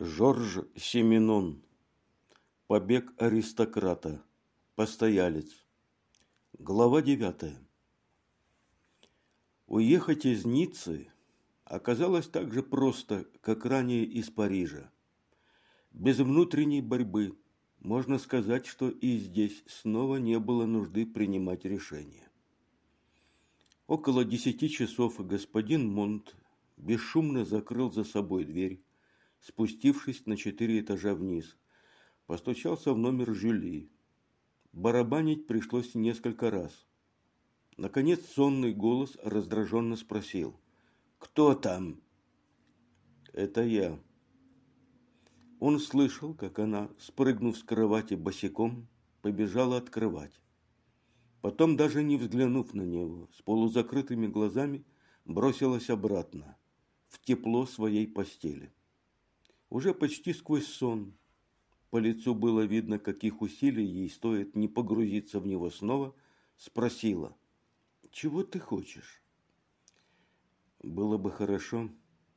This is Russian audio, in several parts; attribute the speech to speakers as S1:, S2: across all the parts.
S1: Жорж Семенон. Побег аристократа. Постоялец. Глава девятая. Уехать из Ниццы оказалось так же просто, как ранее из Парижа. Без внутренней борьбы можно сказать, что и здесь снова не было нужды принимать решения. Около десяти часов господин Монт бесшумно закрыл за собой дверь, спустившись на четыре этажа вниз. Постучался в номер Жюли. Барабанить пришлось несколько раз. Наконец сонный голос раздраженно спросил. «Кто там?» «Это я». Он слышал, как она, спрыгнув с кровати босиком, побежала открывать. Потом, даже не взглянув на него, с полузакрытыми глазами бросилась обратно, в тепло своей постели. Уже почти сквозь сон. По лицу было видно, каких усилий ей стоит не погрузиться в него снова, спросила, «Чего ты хочешь?» «Было бы хорошо,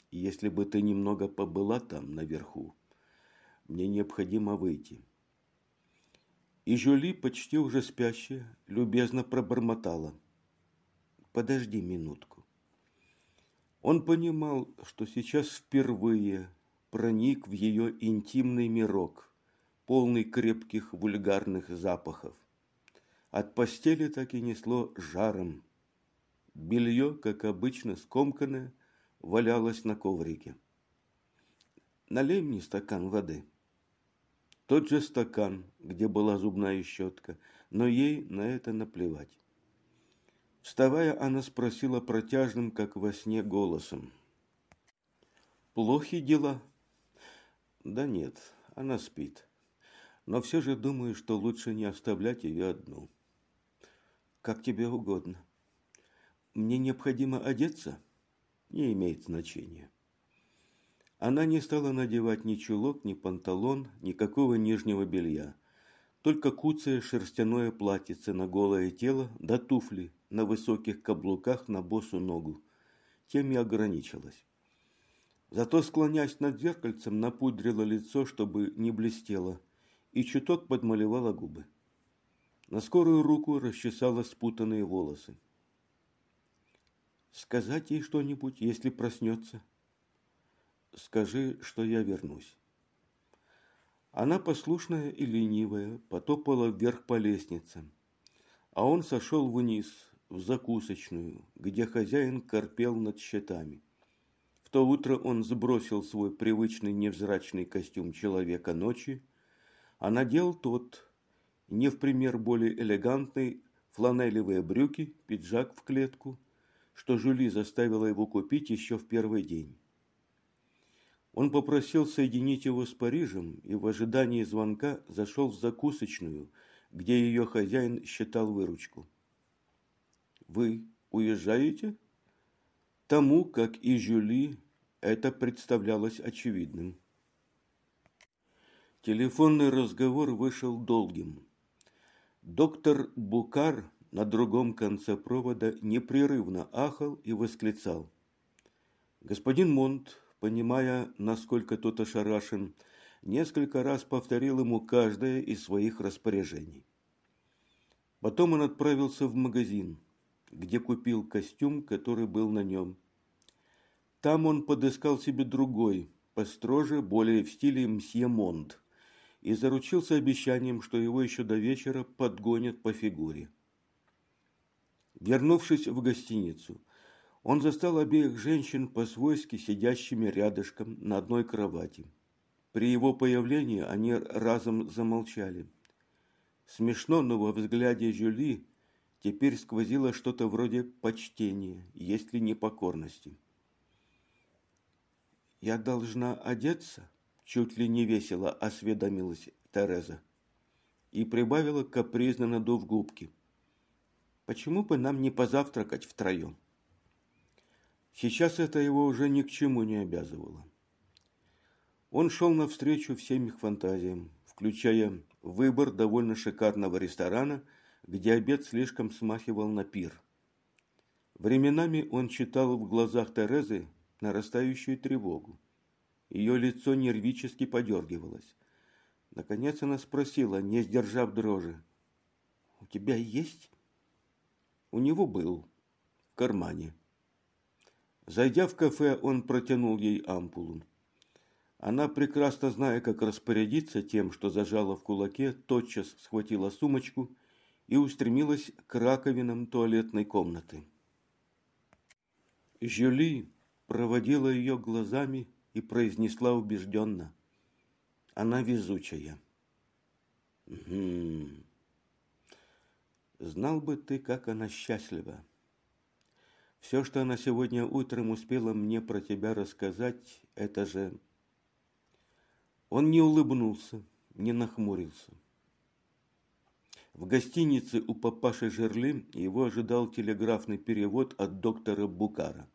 S1: если бы ты немного побыла там, наверху. Мне необходимо выйти». И Жюли, почти уже спящая, любезно пробормотала. «Подожди минутку». Он понимал, что сейчас впервые проник в ее интимный мирок, полный крепких вульгарных запахов. От постели так и несло жаром. Белье, как обычно, скомканное, валялось на коврике. «Налей мне стакан воды». Тот же стакан, где была зубная щетка, но ей на это наплевать. Вставая, она спросила протяжным, как во сне, голосом. «Плохи дела?» «Да нет, она спит. Но все же думаю, что лучше не оставлять ее одну». «Как тебе угодно. Мне необходимо одеться?» «Не имеет значения». Она не стала надевать ни чулок, ни панталон, никакого нижнего белья. Только куцое шерстяное платьице на голое тело да туфли на высоких каблуках на босу ногу. Тем и ограничилась. Зато, склонясь над зеркальцем, напудрила лицо, чтобы не блестело, и чуток подмалевала губы. На скорую руку расчесала спутанные волосы. «Сказать ей что-нибудь, если проснется?» «Скажи, что я вернусь». Она, послушная и ленивая, потопала вверх по лестнице, а он сошел вниз, в закусочную, где хозяин корпел над счетами. То утро он сбросил свой привычный невзрачный костюм человека ночи, а надел тот, не в пример более элегантный, фланелевые брюки, пиджак в клетку, что Жюли заставила его купить еще в первый день. Он попросил соединить его с Парижем и в ожидании звонка зашел в закусочную, где ее хозяин считал выручку. Вы уезжаете? Тому, как и Жюли, это представлялось очевидным. Телефонный разговор вышел долгим. Доктор Букар на другом конце провода непрерывно ахал и восклицал. Господин Монт, понимая, насколько тот ошарашен, несколько раз повторил ему каждое из своих распоряжений. Потом он отправился в магазин, где купил костюм, который был на нем. Там он подыскал себе другой, построже, более в стиле мсье Монт, и заручился обещанием, что его еще до вечера подгонят по фигуре. Вернувшись в гостиницу, он застал обеих женщин по-свойски сидящими рядышком на одной кровати. При его появлении они разом замолчали. Смешно, но во взгляде Жюли теперь сквозило что-то вроде почтения, если не покорности. «Я должна одеться?» – чуть ли не весело осведомилась Тереза. И прибавила капризно надув губки. «Почему бы нам не позавтракать втроем?» Сейчас это его уже ни к чему не обязывало. Он шел навстречу всем их фантазиям, включая выбор довольно шикарного ресторана – где обед слишком смахивал на пир. Временами он читал в глазах Терезы нарастающую тревогу. Ее лицо нервически подергивалось. Наконец она спросила, не сдержав дрожи. «У тебя есть?» У него был. В кармане. Зайдя в кафе, он протянул ей ампулу. Она, прекрасно зная, как распорядиться тем, что зажала в кулаке, тотчас схватила сумочку и устремилась к раковинам туалетной комнаты. Жюли проводила ее глазами и произнесла убежденно. Она везучая. Угу. Знал бы ты, как она счастлива. Все, что она сегодня утром успела мне про тебя рассказать, это же... Он не улыбнулся, не нахмурился. В гостинице у папаши Жерли его ожидал телеграфный перевод от доктора Букара.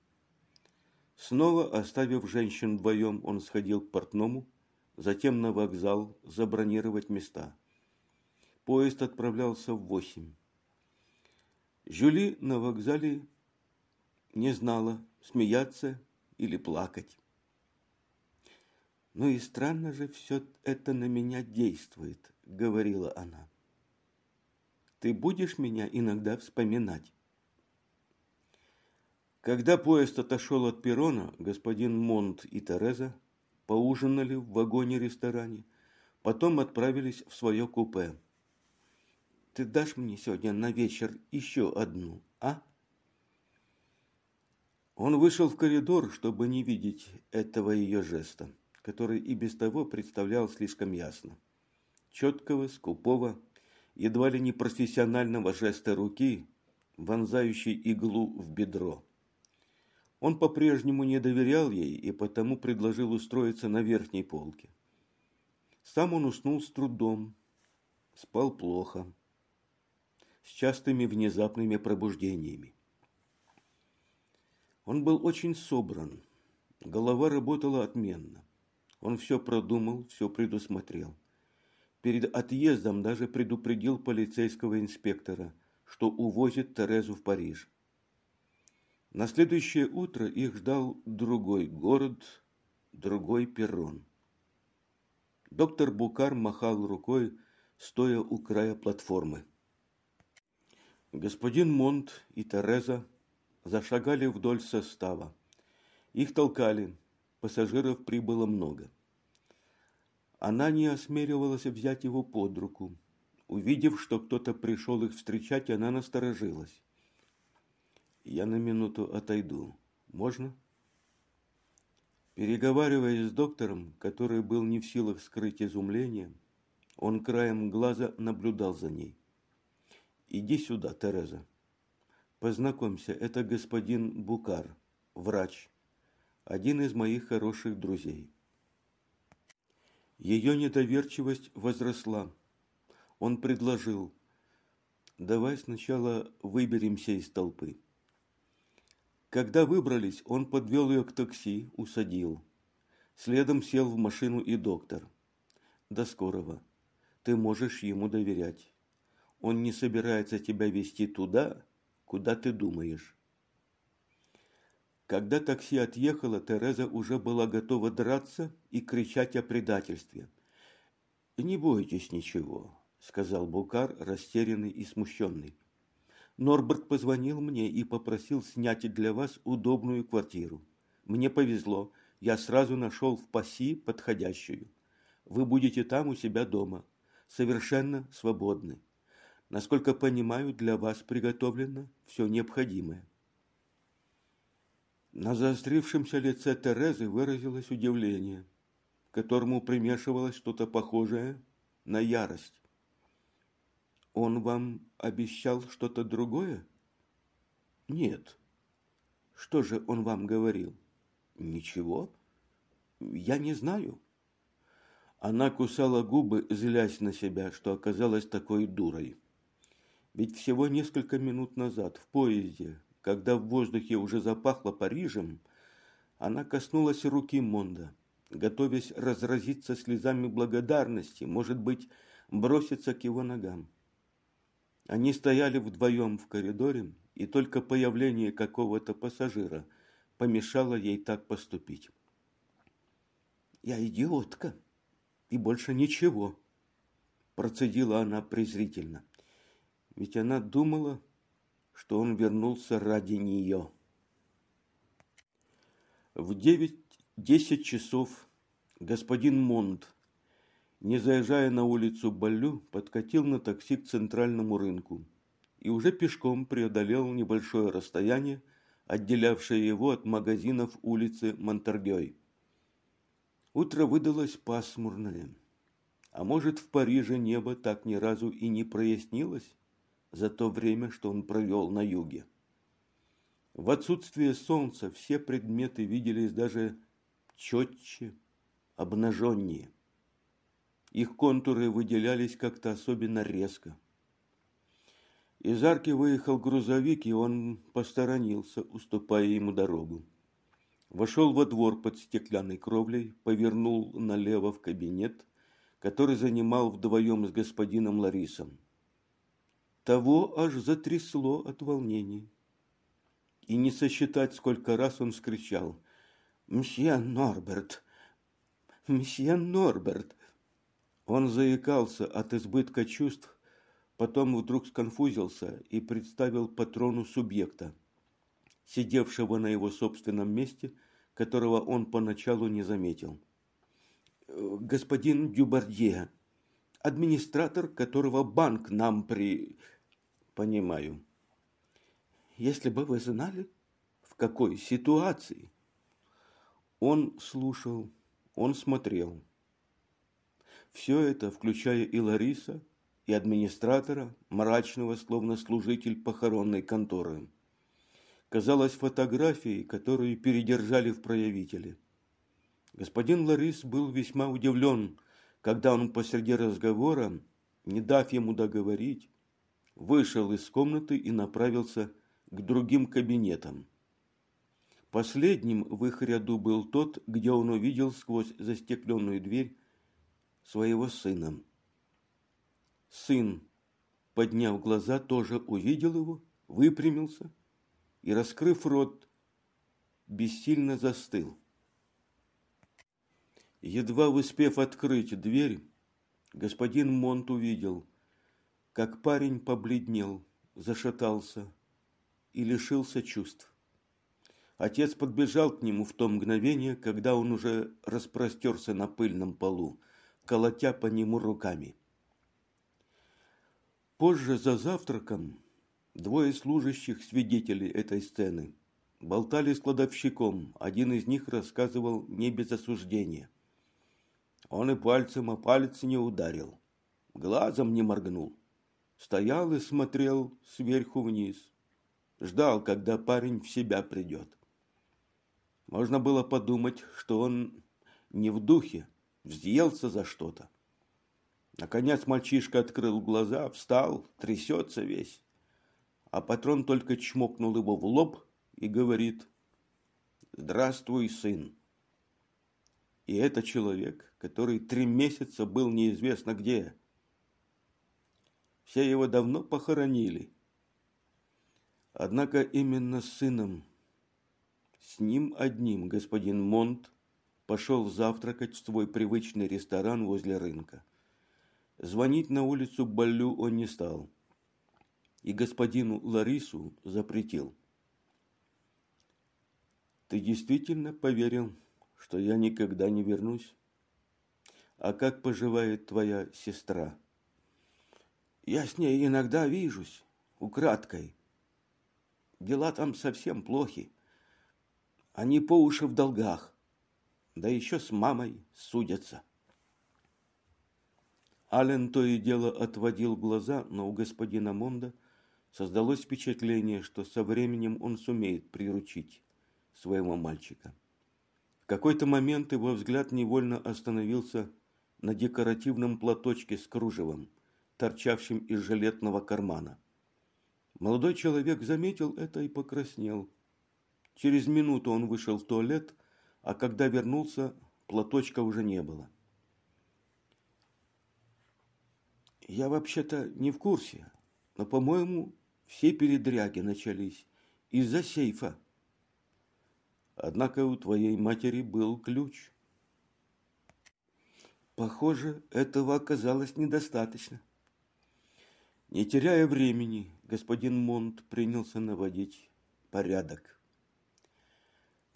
S1: Снова, оставив женщин вдвоем, он сходил к портному, затем на вокзал забронировать места. Поезд отправлялся в восемь. Жюли на вокзале не знала, смеяться или плакать. «Ну и странно же все это на меня действует», — говорила она. «Ты будешь меня иногда вспоминать?» Когда поезд отошел от перрона, господин Монт и Тереза поужинали в вагоне-ресторане, потом отправились в свое купе. «Ты дашь мне сегодня на вечер еще одну, а?» Он вышел в коридор, чтобы не видеть этого ее жеста который и без того представлял слишком ясно. Четкого, скупого, едва ли не профессионального жеста руки, вонзающей иглу в бедро. Он по-прежнему не доверял ей и потому предложил устроиться на верхней полке. Сам он уснул с трудом, спал плохо, с частыми внезапными пробуждениями. Он был очень собран, голова работала отменно. Он все продумал, все предусмотрел. Перед отъездом даже предупредил полицейского инспектора, что увозит Терезу в Париж. На следующее утро их ждал другой город, другой перрон. Доктор Букар махал рукой, стоя у края платформы. Господин Монт и Тереза зашагали вдоль состава. Их толкали, Пассажиров прибыло много. Она не осмеливалась взять его под руку. Увидев, что кто-то пришел их встречать, она насторожилась. «Я на минуту отойду. Можно?» Переговариваясь с доктором, который был не в силах скрыть изумление, он краем глаза наблюдал за ней. «Иди сюда, Тереза. Познакомься, это господин Букар, врач один из моих хороших друзей. Ее недоверчивость возросла. Он предложил, давай сначала выберемся из толпы. Когда выбрались, он подвел ее к такси, усадил. Следом сел в машину и доктор. До скорого. Ты можешь ему доверять. Он не собирается тебя вести туда, куда ты думаешь. Когда такси отъехало, Тереза уже была готова драться и кричать о предательстве. «Не бойтесь ничего», – сказал Букар, растерянный и смущенный. «Норберт позвонил мне и попросил снять для вас удобную квартиру. Мне повезло, я сразу нашел в Паси подходящую. Вы будете там у себя дома, совершенно свободны. Насколько понимаю, для вас приготовлено все необходимое. На заострившемся лице Терезы выразилось удивление, к которому примешивалось что-то похожее на ярость. «Он вам обещал что-то другое?» «Нет». «Что же он вам говорил?» «Ничего. Я не знаю». Она кусала губы, злясь на себя, что оказалась такой дурой. Ведь всего несколько минут назад в поезде когда в воздухе уже запахло Парижем, она коснулась руки Монда, готовясь разразиться слезами благодарности, может быть, броситься к его ногам. Они стояли вдвоем в коридоре, и только появление какого-то пассажира помешало ей так поступить. Я идиотка. И больше ничего. Процедила она презрительно. Ведь она думала, что он вернулся ради нее. В девять-десять часов господин Монт, не заезжая на улицу Баллю, подкатил на такси к центральному рынку и уже пешком преодолел небольшое расстояние, отделявшее его от магазинов улицы Монтаргей. Утро выдалось пасмурное. А может, в Париже небо так ни разу и не прояснилось за то время, что он провел на юге. В отсутствие солнца все предметы виделись даже четче, обнаженнее. Их контуры выделялись как-то особенно резко. Из арки выехал грузовик, и он посторонился, уступая ему дорогу. Вошел во двор под стеклянной кровлей, повернул налево в кабинет, который занимал вдвоем с господином Ларисом. Того аж затрясло от волнений. И не сосчитать, сколько раз он скричал «Мсье Норберт! Мсье Норберт!» Он заикался от избытка чувств, потом вдруг сконфузился и представил патрону субъекта, сидевшего на его собственном месте, которого он поначалу не заметил. «Господин Дюбардье, администратор, которого банк нам при...» «Понимаю. Если бы вы знали, в какой ситуации...» Он слушал, он смотрел. Все это, включая и Лариса, и администратора, мрачного, словно служитель похоронной конторы казалось фотографией, которую передержали в проявителе. Господин Ларис был весьма удивлен, когда он посреди разговора, не дав ему договорить, вышел из комнаты и направился к другим кабинетам. Последним в их ряду был тот, где он увидел сквозь застекленную дверь своего сына. Сын, подняв глаза, тоже увидел его, выпрямился – и, раскрыв рот, бессильно застыл. Едва успев открыть дверь, господин Монт увидел, как парень побледнел, зашатался и лишился чувств. Отец подбежал к нему в то мгновение, когда он уже распростерся на пыльном полу, колотя по нему руками. Позже за завтраком Двое служащих, свидетелей этой сцены, болтали с кладовщиком. Один из них рассказывал не без осуждения. Он и пальцем о палец не ударил, глазом не моргнул. Стоял и смотрел сверху вниз. Ждал, когда парень в себя придет. Можно было подумать, что он не в духе, взъелся за что-то. Наконец мальчишка открыл глаза, встал, трясется весь а патрон только чмокнул его в лоб и говорит «Здравствуй, сын». И это человек, который три месяца был неизвестно где. Все его давно похоронили. Однако именно с сыном, с ним одним господин Монт пошел завтракать в свой привычный ресторан возле рынка. Звонить на улицу Баллю он не стал – и господину Ларису запретил. Ты действительно поверил, что я никогда не вернусь? А как поживает твоя сестра? Я с ней иногда вижусь, украдкой. Дела там совсем плохи. Они по уши в долгах. Да еще с мамой судятся. Ален то и дело отводил глаза, но у господина Монда Создалось впечатление, что со временем он сумеет приручить своего мальчика. В какой-то момент его взгляд невольно остановился на декоративном платочке с кружевом, торчавшим из жилетного кармана. Молодой человек заметил это и покраснел. Через минуту он вышел в туалет, а когда вернулся, платочка уже не было. Я вообще-то не в курсе, но, по-моему, все передряги начались из-за сейфа. Однако у твоей матери был ключ. Похоже, этого оказалось недостаточно. Не теряя времени, господин Монт принялся наводить порядок.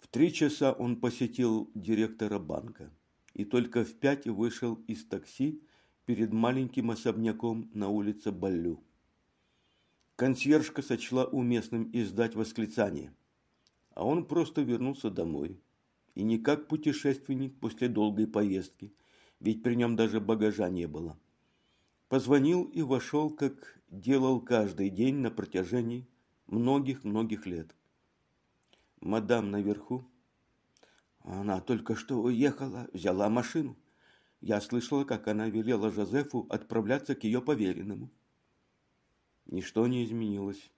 S1: В три часа он посетил директора банка и только в пять вышел из такси перед маленьким особняком на улице Баллю. Консьержка сочла уместным издать восклицание, а он просто вернулся домой. И не как путешественник после долгой поездки, ведь при нем даже багажа не было. Позвонил и вошел, как делал каждый день на протяжении многих-многих лет. Мадам наверху. Она только что уехала, взяла машину. Я слышала, как она велела Жозефу отправляться к ее поверенному. Ничто не изменилось.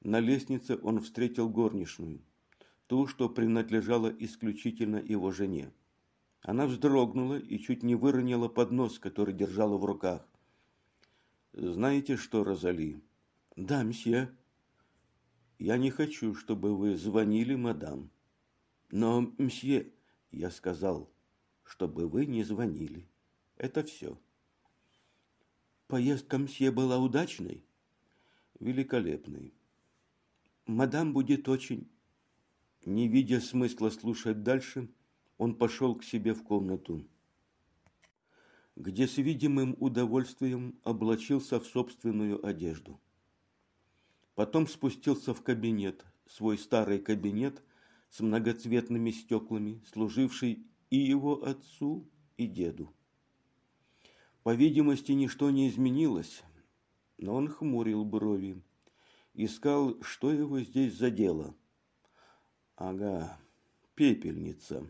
S1: На лестнице он встретил горничную, ту, что принадлежала исключительно его жене. Она вздрогнула и чуть не выронила поднос, который держала в руках. «Знаете что, Розали?» «Да, мсье». «Я не хочу, чтобы вы звонили, мадам». «Но, мсье...» «Я сказал, чтобы вы не звонили. Это все». Поездка мсье была удачной? Великолепной. Мадам будет очень... Не видя смысла слушать дальше, он пошел к себе в комнату, где с видимым удовольствием облачился в собственную одежду. Потом спустился в кабинет, свой старый кабинет с многоцветными стеклами, служивший и его отцу, и деду. По видимости, ничто не изменилось, но он хмурил брови, искал, что его здесь задело. Ага, пепельница.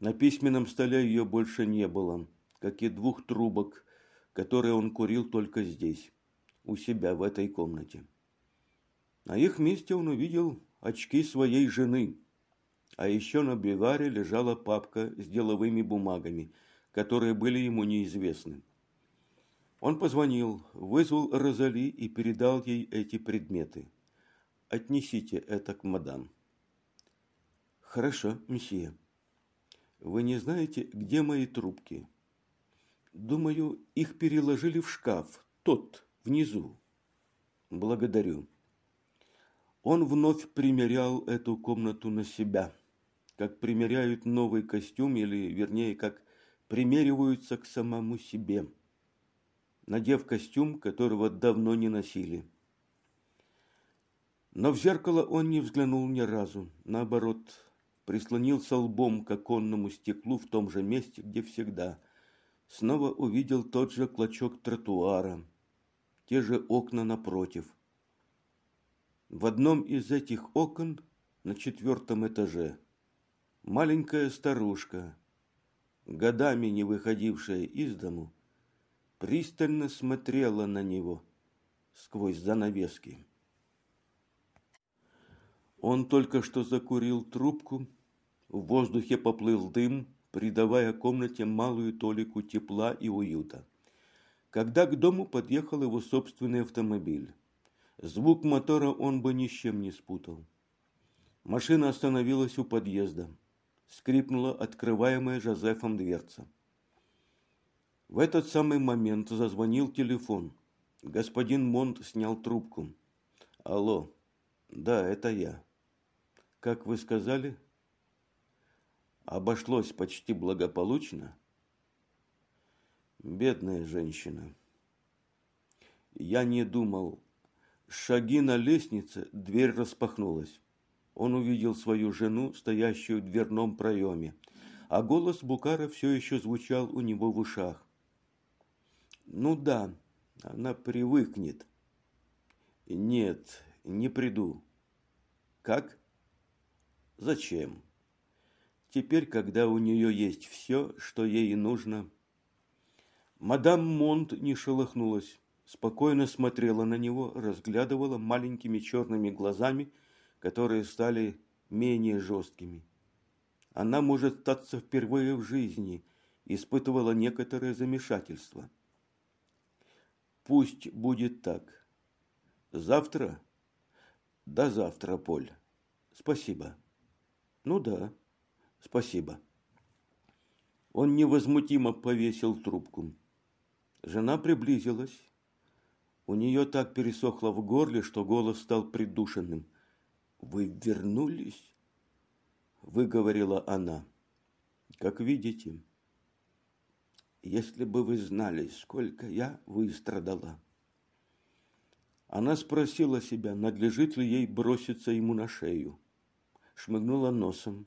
S1: На письменном столе ее больше не было, как и двух трубок, которые он курил только здесь, у себя в этой комнате. На их месте он увидел очки своей жены, а еще на биваре лежала папка с деловыми бумагами, которые были ему неизвестны. Он позвонил, вызвал Розали и передал ей эти предметы. «Отнесите это к мадам». «Хорошо, месье». «Вы не знаете, где мои трубки?» «Думаю, их переложили в шкаф, тот, внизу». «Благодарю». Он вновь примерял эту комнату на себя, как примеряют новый костюм, или, вернее, как примериваются к самому себе надев костюм, которого давно не носили. Но в зеркало он не взглянул ни разу. Наоборот, прислонился лбом к оконному стеклу в том же месте, где всегда. Снова увидел тот же клочок тротуара, те же окна напротив. В одном из этих окон на четвертом этаже маленькая старушка, годами не выходившая из дому, пристально смотрела на него сквозь занавески. Он только что закурил трубку, в воздухе поплыл дым, придавая комнате малую толику тепла и уюта. Когда к дому подъехал его собственный автомобиль, звук мотора он бы ни с чем не спутал. Машина остановилась у подъезда. Скрипнула открываемая Жозефом дверца. В этот самый момент зазвонил телефон. Господин Монт снял трубку. Алло. Да, это я. Как вы сказали? Обошлось почти благополучно. Бедная женщина. Я не думал. Шаги на лестнице, дверь распахнулась. Он увидел свою жену, стоящую в дверном проеме, а голос Букара все еще звучал у него в ушах. Ну да, она привыкнет. Нет, не приду. Как? Зачем? Теперь, когда у нее есть все, что ей нужно. Мадам Монт не шелохнулась, спокойно смотрела на него, разглядывала маленькими черными глазами, которые стали менее жесткими. Она, может, статься впервые в жизни, испытывала некоторое замешательство – Пусть будет так. Завтра? До завтра, Поль. Спасибо. Ну да, спасибо. Он невозмутимо повесил трубку. Жена приблизилась. У нее так пересохло в горле, что голос стал придушенным. «Вы вернулись?» – выговорила она. «Как видите, если бы вы знали, сколько я выстрадала». Она спросила себя, надлежит ли ей броситься ему на шею. Шмыгнула носом.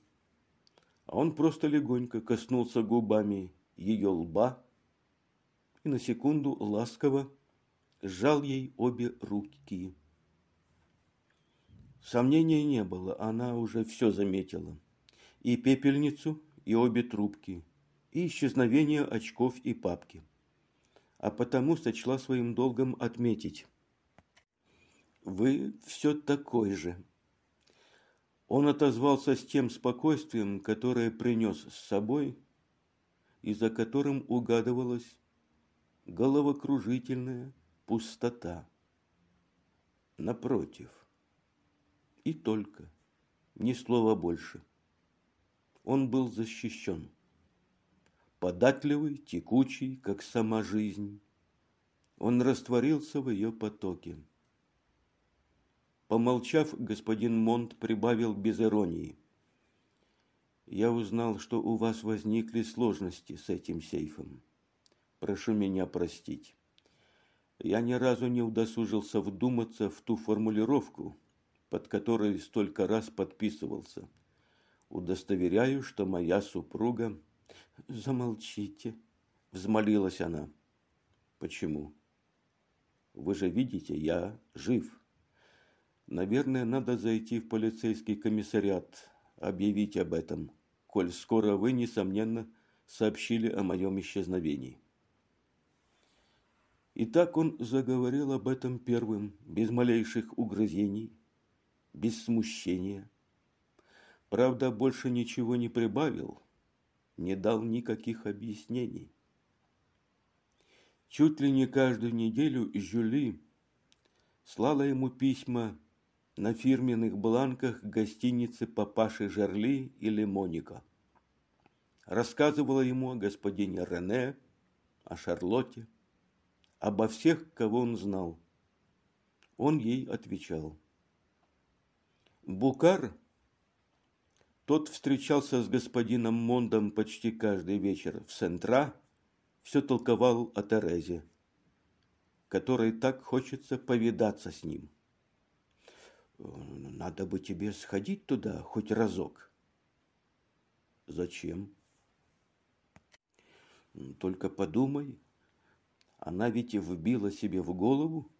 S1: А он просто легонько коснулся губами ее лба и на секунду ласково сжал ей обе руки. Сомнения не было, она уже все заметила. И пепельницу, и обе трубки, и исчезновение очков и папки. А потому сочла своим долгом отметить. «Вы все такой же». Он отозвался с тем спокойствием, которое принес с собой, и за которым угадывалась головокружительная пустота. Напротив. И только. Ни слова больше. Он был защищен. Податливый, текучий, как сама жизнь. Он растворился в ее потоке. Помолчав, господин Монт прибавил без иронии. «Я узнал, что у вас возникли сложности с этим сейфом. Прошу меня простить. Я ни разу не удосужился вдуматься в ту формулировку, под которой столько раз подписывался. Удостоверяю, что моя супруга... Замолчите, взмолилась она. Почему? Вы же видите, я жив. Наверное, надо зайти в полицейский комиссариат, объявить об этом, коль скоро вы, несомненно, сообщили о моем исчезновении. И так он заговорил об этом первым, без малейших угрызений, без смущения. Правда, больше ничего не прибавил, не дал никаких объяснений. Чуть ли не каждую неделю Жюли слала ему письма на фирменных бланках гостиницы папаши Жерли или Моника. Рассказывала ему о господине Рене, о Шарлотте, обо всех, кого он знал. Он ей отвечал. Букар, тот встречался с господином Мондом почти каждый вечер в Сентра, все толковал о Терезе, которой так хочется повидаться с ним. Надо бы тебе сходить туда хоть разок. Зачем? Только подумай, она ведь и вбила себе в голову,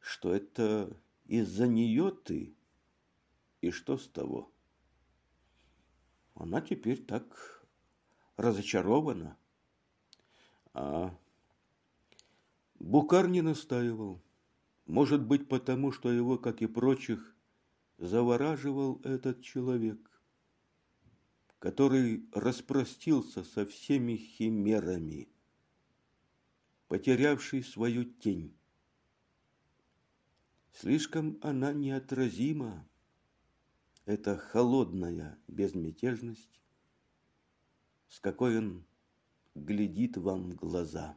S1: что это из-за нее ты. И что с того? Она теперь так разочарована. А Букар не настаивал. Может быть, потому что его, как и прочих, завораживал этот человек, который распростился со всеми химерами потерявший свою тень. Слишком она неотразима, эта холодная безмятежность, с какой он глядит вам в глаза.